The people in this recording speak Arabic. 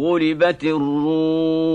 غلبت الروم